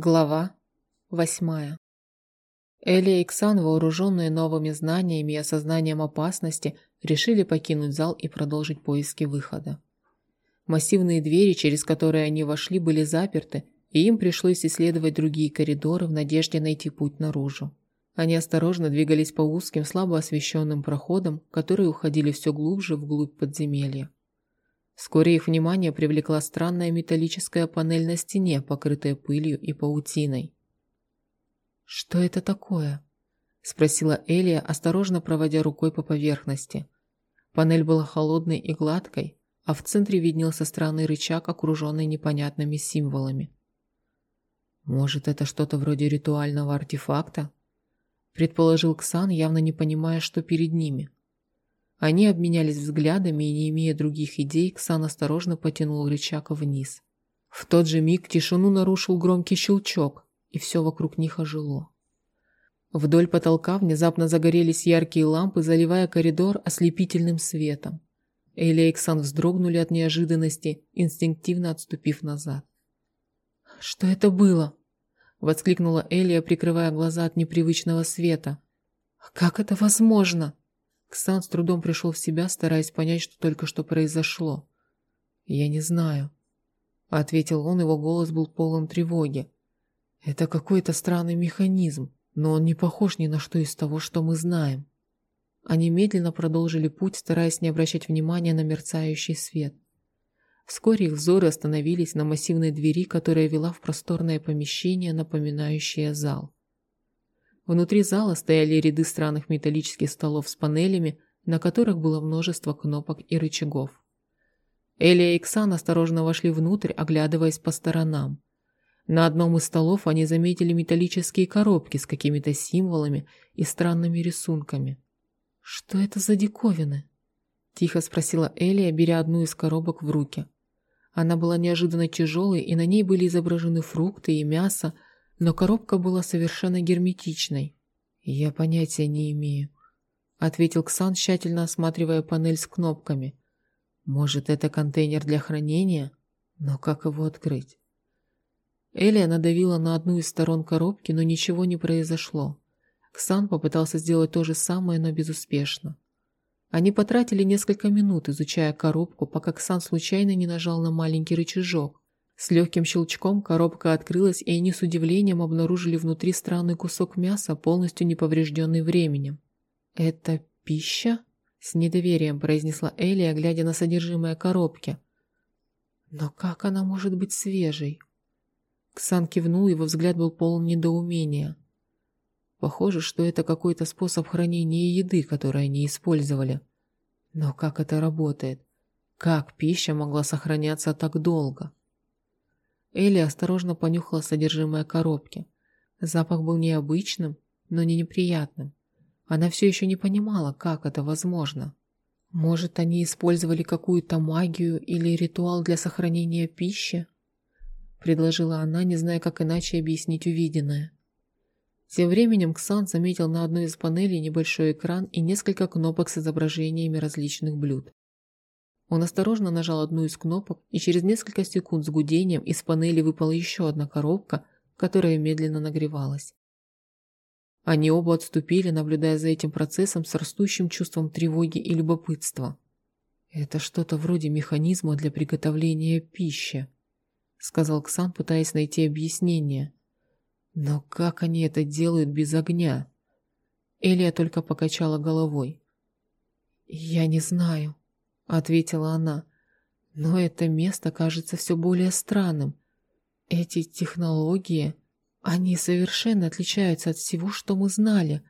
Глава восьмая. Элли и Ксан, вооруженные новыми знаниями и осознанием опасности, решили покинуть зал и продолжить поиски выхода. Массивные двери, через которые они вошли, были заперты, и им пришлось исследовать другие коридоры в надежде найти путь наружу. Они осторожно двигались по узким, слабо освещенным проходам, которые уходили все глубже вглубь подземелья. Вскоре их внимание привлекла странная металлическая панель на стене, покрытая пылью и паутиной. «Что это такое?» – спросила Элия, осторожно проводя рукой по поверхности. Панель была холодной и гладкой, а в центре виднелся странный рычаг, окруженный непонятными символами. «Может, это что-то вроде ритуального артефакта?» – предположил Ксан, явно не понимая, что перед ними – они обменялись взглядами и, не имея других идей, Ксан осторожно потянул рычаг вниз. В тот же миг тишину нарушил громкий щелчок, и все вокруг них ожило. Вдоль потолка внезапно загорелись яркие лампы, заливая коридор ослепительным светом. Эйля и Ксан вздрогнули от неожиданности, инстинктивно отступив назад. «Что это было?» – воскликнула Элия, прикрывая глаза от непривычного света. «Как это возможно?» Ксан с трудом пришел в себя, стараясь понять, что только что произошло. «Я не знаю», — ответил он, его голос был полон тревоги. «Это какой-то странный механизм, но он не похож ни на что из того, что мы знаем». Они медленно продолжили путь, стараясь не обращать внимания на мерцающий свет. Вскоре их взоры остановились на массивной двери, которая вела в просторное помещение, напоминающее зал. Внутри зала стояли ряды странных металлических столов с панелями, на которых было множество кнопок и рычагов. Элия и Ксан осторожно вошли внутрь, оглядываясь по сторонам. На одном из столов они заметили металлические коробки с какими-то символами и странными рисунками. «Что это за диковины?» – тихо спросила Элия, беря одну из коробок в руки. Она была неожиданно тяжелой, и на ней были изображены фрукты и мясо, но коробка была совершенно герметичной. «Я понятия не имею», — ответил Ксан, тщательно осматривая панель с кнопками. «Может, это контейнер для хранения? Но как его открыть?» Элия надавила на одну из сторон коробки, но ничего не произошло. Ксан попытался сделать то же самое, но безуспешно. Они потратили несколько минут, изучая коробку, пока Ксан случайно не нажал на маленький рычажок, с легким щелчком коробка открылась, и они с удивлением обнаружили внутри странный кусок мяса, полностью неповрежденный временем. «Это пища?» – с недоверием произнесла Элия, глядя на содержимое коробки. «Но как она может быть свежей?» Ксан кивнул, его взгляд был полон недоумения. Похоже, что это какой-то способ хранения еды, который они использовали. Но как это работает? Как пища могла сохраняться так долго? Элли осторожно понюхала содержимое коробки. Запах был необычным, но не неприятным. Она все еще не понимала, как это возможно. Может, они использовали какую-то магию или ритуал для сохранения пищи? Предложила она, не зная, как иначе объяснить увиденное. Тем временем Ксан заметил на одной из панелей небольшой экран и несколько кнопок с изображениями различных блюд. Он осторожно нажал одну из кнопок, и через несколько секунд с гудением из панели выпала еще одна коробка, которая медленно нагревалась. Они оба отступили, наблюдая за этим процессом с растущим чувством тревоги и любопытства. «Это что-то вроде механизма для приготовления пищи», — сказал Ксан, пытаясь найти объяснение. «Но как они это делают без огня?» Элия только покачала головой. «Я не знаю», ответила она. Но это место кажется все более странным. Эти технологии, они совершенно отличаются от всего, что мы знали.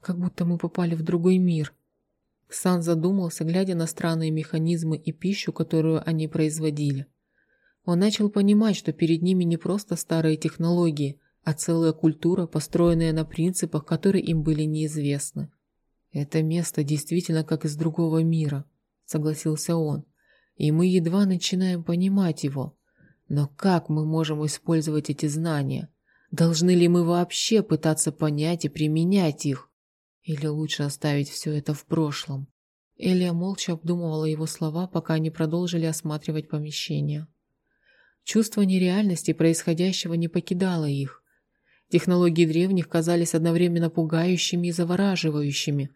Как будто мы попали в другой мир. Ксан задумался, глядя на странные механизмы и пищу, которую они производили. Он начал понимать, что перед ними не просто старые технологии, а целая культура, построенная на принципах, которые им были неизвестны. Это место действительно как из другого мира согласился он. И мы едва начинаем понимать его. Но как мы можем использовать эти знания? Должны ли мы вообще пытаться понять и применять их? Или лучше оставить все это в прошлом? Элия молча обдумывала его слова, пока они продолжили осматривать помещение. Чувство нереальности происходящего не покидало их. Технологии древних казались одновременно пугающими и завораживающими,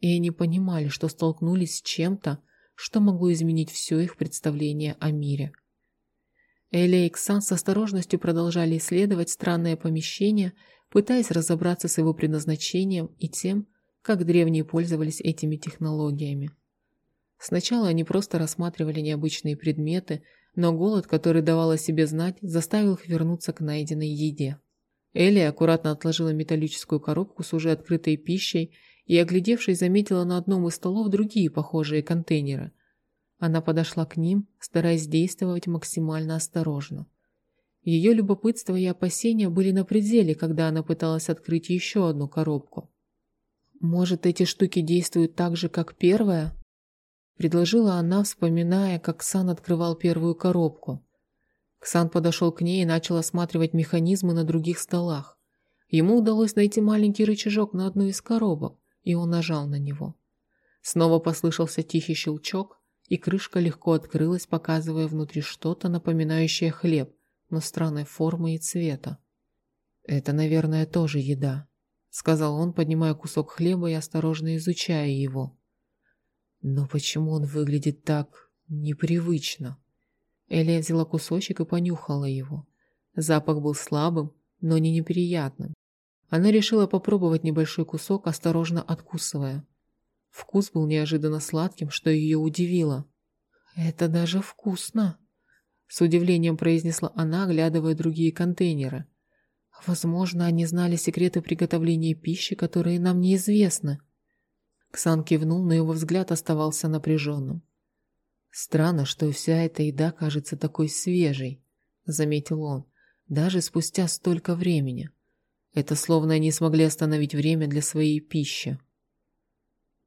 и они понимали, что столкнулись с чем-то, что могло изменить все их представление о мире. Эля и Ксан с осторожностью продолжали исследовать странное помещение, пытаясь разобраться с его предназначением и тем, как древние пользовались этими технологиями. Сначала они просто рассматривали необычные предметы, но голод, который давал о себе знать, заставил их вернуться к найденной еде. Элли аккуратно отложила металлическую коробку с уже открытой пищей и, оглядевшись, заметила на одном из столов другие похожие контейнеры. Она подошла к ним, стараясь действовать максимально осторожно. Ее любопытство и опасения были на пределе, когда она пыталась открыть еще одну коробку. «Может, эти штуки действуют так же, как первая?» Предложила она, вспоминая, как Сан открывал первую коробку. Ксан подошел к ней и начал осматривать механизмы на других столах. Ему удалось найти маленький рычажок на одной из коробок, и он нажал на него. Снова послышался тихий щелчок, и крышка легко открылась, показывая внутри что-то, напоминающее хлеб, но странной формы и цвета. «Это, наверное, тоже еда», — сказал он, поднимая кусок хлеба и осторожно изучая его. «Но почему он выглядит так непривычно?» Элия взяла кусочек и понюхала его. Запах был слабым, но не неприятным. Она решила попробовать небольшой кусок, осторожно откусывая. Вкус был неожиданно сладким, что ее удивило. «Это даже вкусно!» С удивлением произнесла она, оглядывая другие контейнеры. «Возможно, они знали секреты приготовления пищи, которые нам неизвестны». Ксан кивнул, но его взгляд оставался напряженным. «Странно, что вся эта еда кажется такой свежей», — заметил он, — «даже спустя столько времени. Это словно они смогли остановить время для своей пищи».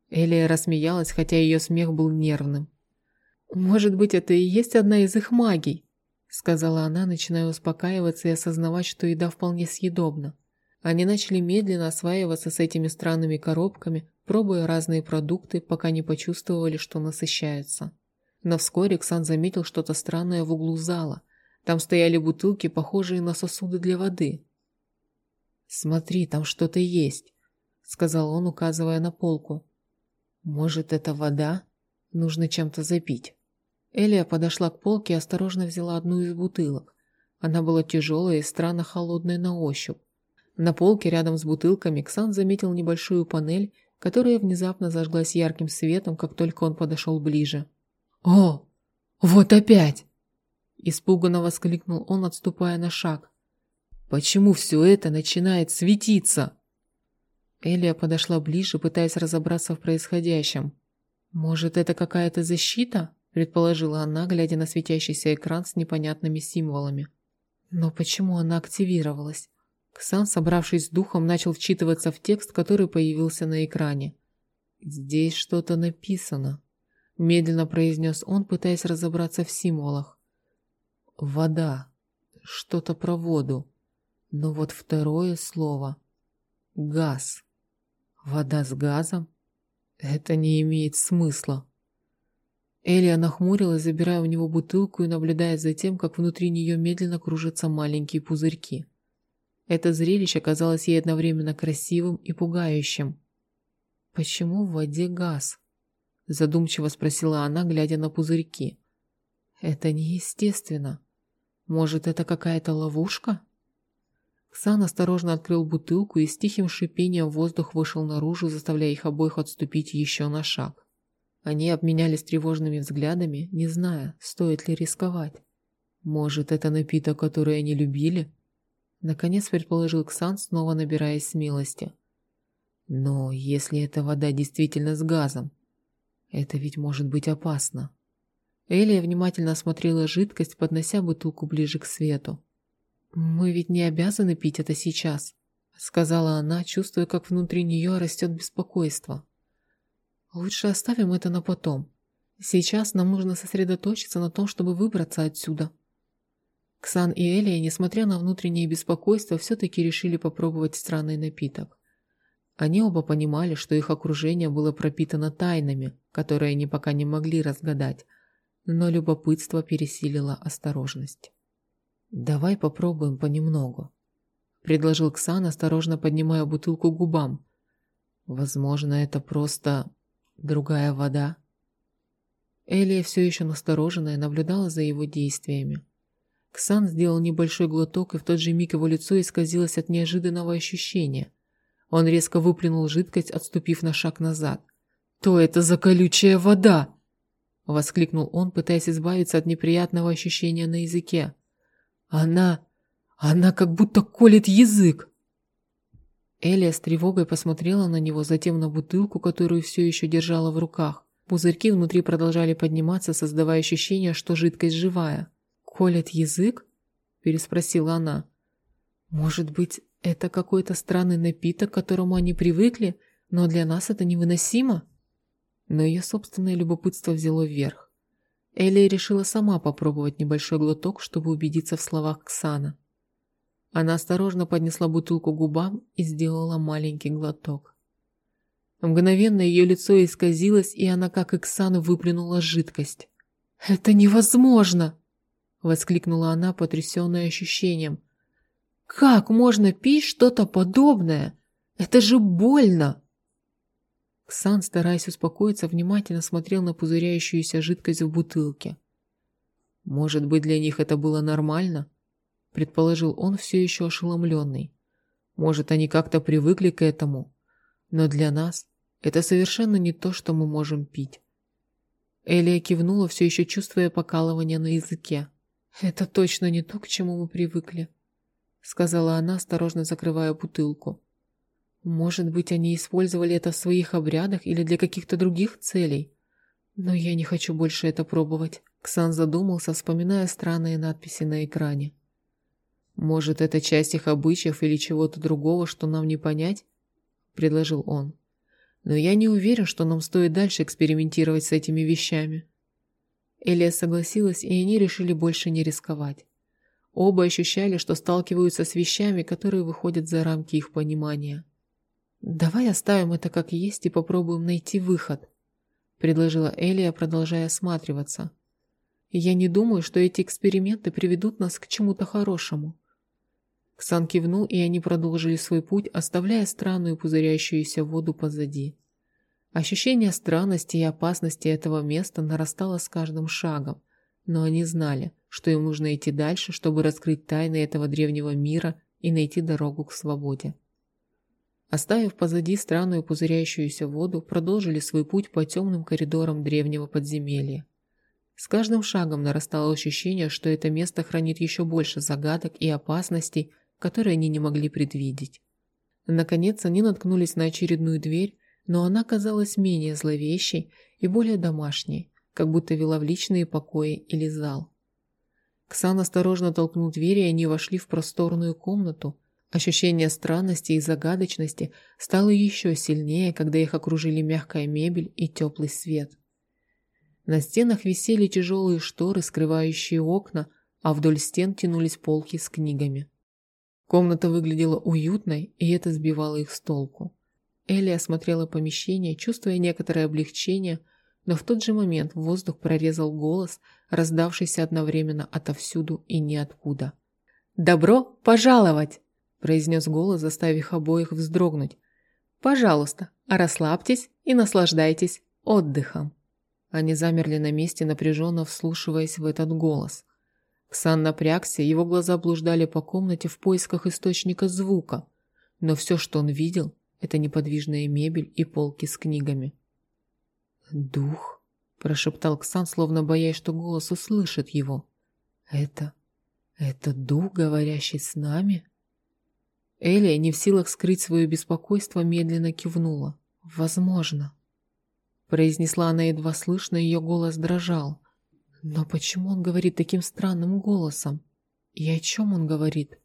Элия рассмеялась, хотя ее смех был нервным. «Может быть, это и есть одна из их магий», — сказала она, начиная успокаиваться и осознавать, что еда вполне съедобна. Они начали медленно осваиваться с этими странными коробками, пробуя разные продукты, пока не почувствовали, что насыщаются. Но вскоре Ксан заметил что-то странное в углу зала. Там стояли бутылки, похожие на сосуды для воды. «Смотри, там что-то есть», — сказал он, указывая на полку. «Может, это вода? Нужно чем-то запить». Элия подошла к полке и осторожно взяла одну из бутылок. Она была тяжелая и странно холодная на ощупь. На полке рядом с бутылками Ксан заметил небольшую панель, которая внезапно зажглась ярким светом, как только он подошел ближе. «О, вот опять!» Испуганно воскликнул он, отступая на шаг. «Почему все это начинает светиться?» Элия подошла ближе, пытаясь разобраться в происходящем. «Может, это какая-то защита?» предположила она, глядя на светящийся экран с непонятными символами. Но почему она активировалась? Ксан, собравшись с духом, начал вчитываться в текст, который появился на экране. «Здесь что-то написано», Медленно произнес он, пытаясь разобраться в символах. Вода. Что-то про воду. Но вот второе слово. Газ. Вода с газом? Это не имеет смысла. Элия нахмурилась, забирая у него бутылку и наблюдая за тем, как внутри нее медленно кружатся маленькие пузырьки. Это зрелище казалось ей одновременно красивым и пугающим. Почему в воде газ? Задумчиво спросила она, глядя на пузырьки. Это неестественно. Может, это какая-то ловушка? Ксан осторожно открыл бутылку и с тихим шипением воздух вышел наружу, заставляя их обоих отступить еще на шаг. Они обменялись тревожными взглядами, не зная, стоит ли рисковать. Может, это напиток, который они любили? Наконец предположил Ксан, снова набираясь смелости. Но если эта вода действительно с газом, это ведь может быть опасно. Элия внимательно осмотрела жидкость, поднося бутылку ближе к свету. «Мы ведь не обязаны пить это сейчас», — сказала она, чувствуя, как внутри нее растет беспокойство. «Лучше оставим это на потом. Сейчас нам нужно сосредоточиться на том, чтобы выбраться отсюда». Ксан и Элия, несмотря на внутреннее беспокойство, все-таки решили попробовать странный напиток. Они оба понимали, что их окружение было пропитано тайнами, которые они пока не могли разгадать, но любопытство пересилило осторожность. «Давай попробуем понемногу», – предложил Ксан, осторожно поднимая бутылку к губам. «Возможно, это просто другая вода». Элия все еще настороженная наблюдала за его действиями. Ксан сделал небольшой глоток, и в тот же миг его лицо исказилось от неожиданного ощущения. Он резко выплюнул жидкость, отступив на шаг назад. «То это за колючая вода!» Воскликнул он, пытаясь избавиться от неприятного ощущения на языке. «Она... она как будто колет язык!» Элия с тревогой посмотрела на него, затем на бутылку, которую все еще держала в руках. Пузырьки внутри продолжали подниматься, создавая ощущение, что жидкость живая. «Колет язык?» – переспросила она. «Может быть, это какой-то странный напиток, к которому они привыкли, но для нас это невыносимо?» Но ее собственное любопытство взяло вверх. Элия решила сама попробовать небольшой глоток, чтобы убедиться в словах Ксана. Она осторожно поднесла бутылку к губам и сделала маленький глоток. Мгновенно ее лицо исказилось, и она, как Иксан, выплюнула жидкость. «Это невозможно!» — воскликнула она, потрясенная ощущением. «Как можно пить что-то подобное? Это же больно!» Ксан, стараясь успокоиться, внимательно смотрел на пузыряющуюся жидкость в бутылке. «Может быть, для них это было нормально?» — предположил он, все еще ошеломленный. «Может, они как-то привыкли к этому? Но для нас это совершенно не то, что мы можем пить. Элия кивнула, все еще чувствуя покалывание на языке. «Это точно не то, к чему мы привыкли», — сказала она, осторожно закрывая бутылку. «Может быть, они использовали это в своих обрядах или для каких-то других целей? Но я не хочу больше это пробовать». Ксан задумался, вспоминая странные надписи на экране. «Может, это часть их обычаев или чего-то другого, что нам не понять?» — предложил он. Но я не уверен, что нам стоит дальше экспериментировать с этими вещами. Элия согласилась, и они решили больше не рисковать. Оба ощущали, что сталкиваются с вещами, которые выходят за рамки их понимания. «Давай оставим это как есть и попробуем найти выход», – предложила Элия, продолжая осматриваться. «Я не думаю, что эти эксперименты приведут нас к чему-то хорошему». Ксан кивнул, и они продолжили свой путь, оставляя странную пузырящуюся воду позади. Ощущение странности и опасности этого места нарастало с каждым шагом, но они знали, что им нужно идти дальше, чтобы раскрыть тайны этого древнего мира и найти дорогу к свободе. Оставив позади странную пузыряющуюся воду, продолжили свой путь по темным коридорам древнего подземелья. С каждым шагом нарастало ощущение, что это место хранит еще больше загадок и опасностей, которые они не могли предвидеть. Наконец они наткнулись на очередную дверь, но она казалась менее зловещей и более домашней, как будто вела в личные покои или зал. Ксан осторожно толкнул дверь, и они вошли в просторную комнату. Ощущение странности и загадочности стало еще сильнее, когда их окружили мягкая мебель и теплый свет. На стенах висели тяжелые шторы, скрывающие окна, а вдоль стен тянулись полки с книгами. Комната выглядела уютной, и это сбивало их с толку. Элли осмотрела помещение, чувствуя некоторое облегчение, но в тот же момент воздух прорезал голос, раздавшийся одновременно отовсюду и ниоткуда. «Добро пожаловать!» – произнес голос, заставив обоих вздрогнуть. «Пожалуйста, расслабьтесь и наслаждайтесь отдыхом». Они замерли на месте, напряженно вслушиваясь в этот голос – Ксан напрягся, его глаза блуждали по комнате в поисках источника звука, но все, что он видел, это неподвижная мебель и полки с книгами. «Дух», – прошептал Ксан, словно боясь, что голос услышит его. «Это... это дух, говорящий с нами?» Элия, не в силах скрыть свое беспокойство, медленно кивнула. «Возможно», – произнесла она едва слышно, ее голос дрожал. Но почему он говорит таким странным голосом? И о чем он говорит?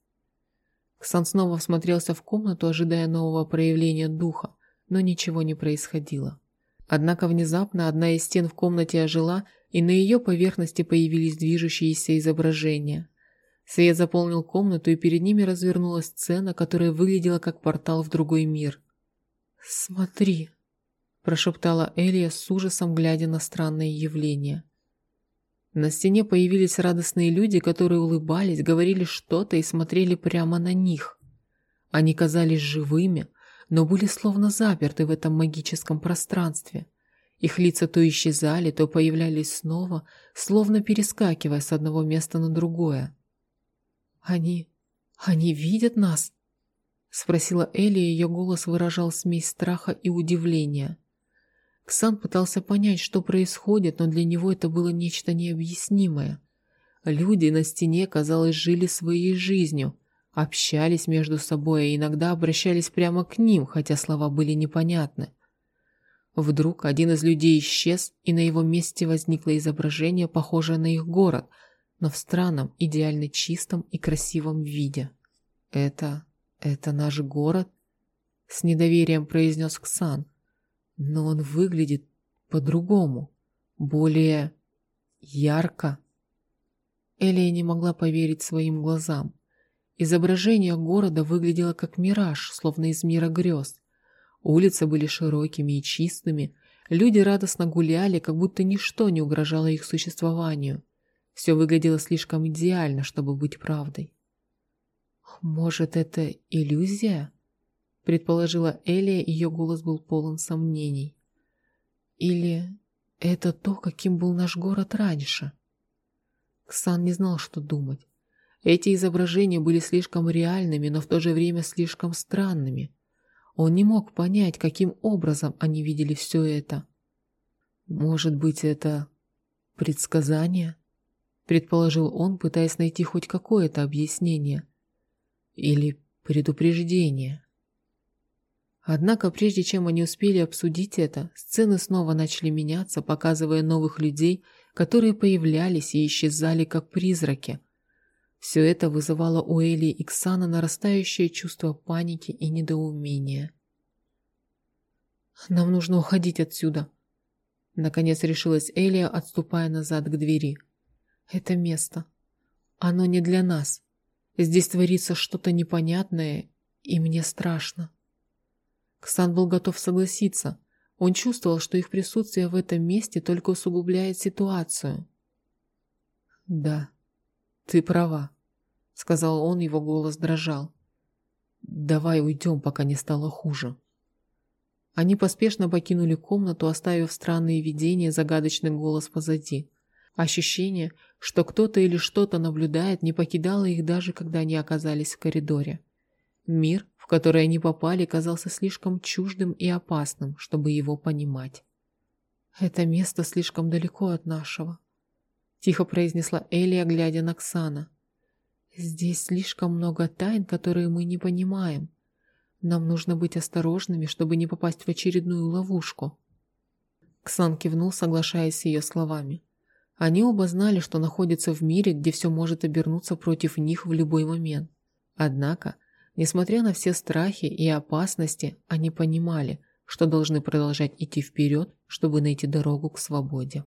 Ксан снова всмотрелся в комнату, ожидая нового проявления духа, но ничего не происходило. Однако внезапно одна из стен в комнате ожила, и на ее поверхности появились движущиеся изображения. Свет заполнил комнату, и перед ними развернулась сцена, которая выглядела как портал в другой мир. «Смотри», – прошептала Элия с ужасом, глядя на странное явление. На стене появились радостные люди, которые улыбались, говорили что-то и смотрели прямо на них. Они казались живыми, но были словно заперты в этом магическом пространстве. Их лица то исчезали, то появлялись снова, словно перескакивая с одного места на другое. «Они... они видят нас?» — спросила Элли, ее голос выражал смесь страха и удивления. Ксан пытался понять, что происходит, но для него это было нечто необъяснимое. Люди на стене, казалось, жили своей жизнью, общались между собой и иногда обращались прямо к ним, хотя слова были непонятны. Вдруг один из людей исчез, и на его месте возникло изображение, похожее на их город, но в странном, идеально чистом и красивом виде. «Это... это наш город?» — с недоверием произнес Ксан — но он выглядит по-другому, более ярко. Элия не могла поверить своим глазам. Изображение города выглядело как мираж, словно из мира грез. Улицы были широкими и чистыми, люди радостно гуляли, как будто ничто не угрожало их существованию. Все выглядело слишком идеально, чтобы быть правдой. «Может, это иллюзия?» предположила Элия, ее голос был полон сомнений. Или это то, каким был наш город раньше? Ксан не знал, что думать. Эти изображения были слишком реальными, но в то же время слишком странными. Он не мог понять, каким образом они видели все это. Может быть, это предсказание? Предположил он, пытаясь найти хоть какое-то объяснение. Или предупреждение. Однако, прежде чем они успели обсудить это, сцены снова начали меняться, показывая новых людей, которые появлялись и исчезали как призраки. Все это вызывало у Эли и Ксана нарастающее чувство паники и недоумения. «Нам нужно уходить отсюда», — наконец решилась Элия, отступая назад к двери. «Это место. Оно не для нас. Здесь творится что-то непонятное, и мне страшно». Ксан был готов согласиться. Он чувствовал, что их присутствие в этом месте только усугубляет ситуацию. «Да, ты права», — сказал он, его голос дрожал. «Давай уйдем, пока не стало хуже». Они поспешно покинули комнату, оставив странные видения, загадочный голос позади. Ощущение, что кто-то или что-то наблюдает, не покидало их даже, когда они оказались в коридоре. Мир, в который они попали, казался слишком чуждым и опасным, чтобы его понимать. «Это место слишком далеко от нашего», — тихо произнесла Элия, глядя на Ксана. «Здесь слишком много тайн, которые мы не понимаем. Нам нужно быть осторожными, чтобы не попасть в очередную ловушку». Ксан кивнул, соглашаясь с ее словами. Они оба знали, что находятся в мире, где все может обернуться против них в любой момент. Однако Несмотря на все страхи и опасности, они понимали, что должны продолжать идти вперед, чтобы найти дорогу к свободе.